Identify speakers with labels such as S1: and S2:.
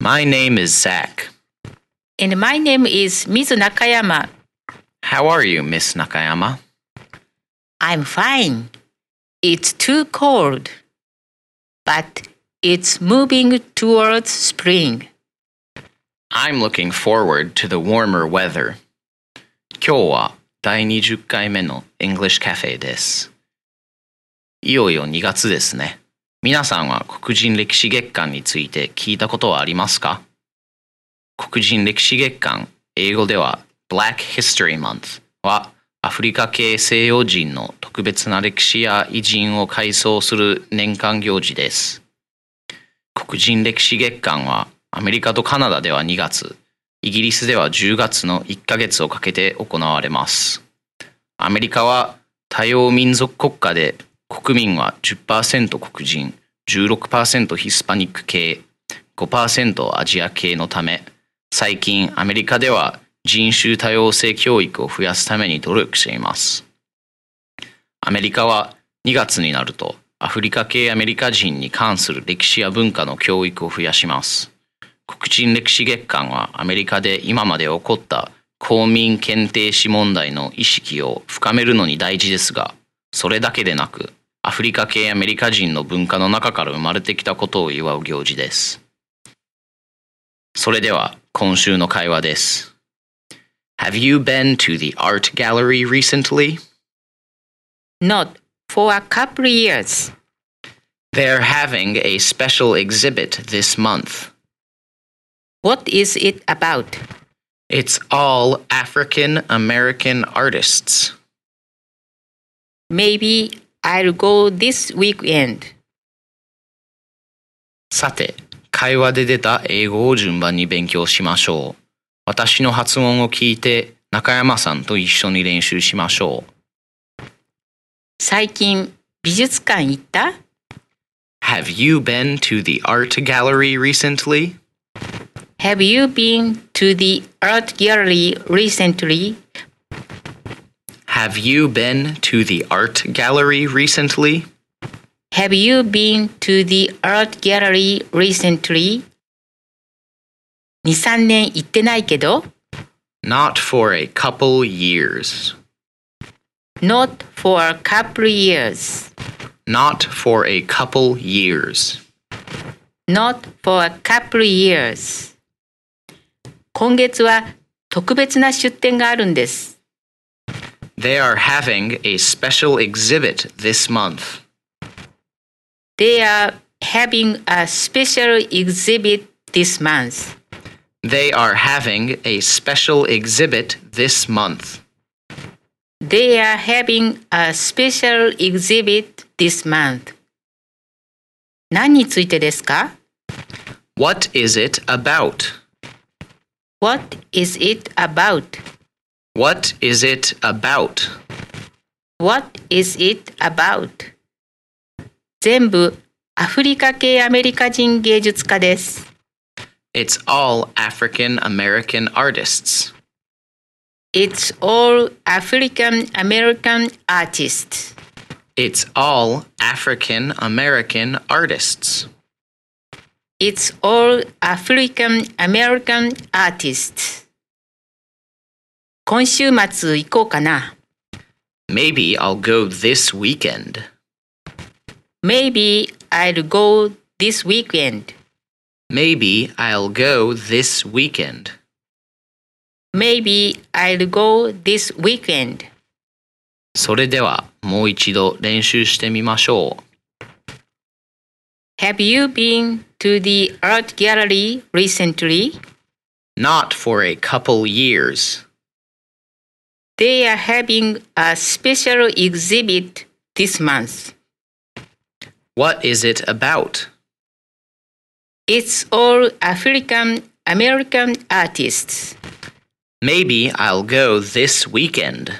S1: My name is Zach.
S2: And my name is Mizu Nakayama.
S1: How are you, Miss Nakayama?
S2: I'm fine. It's too cold. But it's moving towards spring.
S1: I'm looking forward to the warmer weather. 今日は第20回目の English Cafe です。いよいよ2月ですね。 皆さんは黒人歴史月間について聞いたことはありますか？黒人歴史月間、英語では Black History Month はアフリカ系西洋人の特別な歴史や偉人を回想する年間行事です。黒人歴史月間はアメリカとカナダでは2月、イギリスでは10月の1ヶ月をかけて行われます。アメリカは多様民族国家で国民は10%黒人、16%ヒスパニック系、5%アジア系のため、最近アメリカでは人種多様性教育を増やすために努力しています。アメリカは2月になるとアフリカ系アメリカ人に関する歴史や文化の教育を増やします。黒人歴史月間はアメリカで今まで起こった公民検定士問題の意識を深めるのに大事ですが、それだけでなく、アフリカ系アメリカ人の文化の中から生まれてきたことを祝う行事です。それでは今週の会話です。Have you been to the art gallery recently?
S2: Not for a couple years.
S1: They're having a special exhibit this month.
S2: What is it about?
S1: It's all African American artists.
S2: Maybe I'll go this weekend.
S1: さて、会話で出た英語を順番に勉強しましょう。私の発音を聞いて中山さんと一緒に練習しましょう。
S2: 最近美術館行った
S1: Have you been to the art gallery recently?
S2: Have you been to the art gallery recently?
S1: Have you been to the art gallery recently?
S2: Have you been to the art gallery recently? 2、3年行ってないけど
S1: Not for a couple years.
S2: Not for a couple years.
S1: Not for a couple years.
S2: Not for a couple years. 今月は特別な出展があるんです。
S1: They are having a special exhibit this month.
S2: They are having a special exhibit this month.
S1: They are having a special exhibit this month.
S2: They are having a special exhibit this month. 何についてですか
S1: What is it about?
S2: What is it about?
S1: What is it about?
S2: What is it about? 全部アフリカ系アメリカ人芸術家です。
S1: It's all African American artists.
S2: It's all African American artists.
S1: It's all African American artists.
S2: It's all African American artists. 今週末行こうかな。
S1: Maybe I'll go this weekend.
S2: Maybe I'll go this weekend.
S1: Maybe I'll go this weekend.
S2: Maybe I'll go this weekend.
S1: それではもう一度練習してみましょう。
S2: Have you been to the art gallery recently?
S1: Not for a couple years.
S2: They are having a special exhibit this month.
S1: What is it about?
S2: It's all African American artists.
S1: Maybe I'll go this weekend.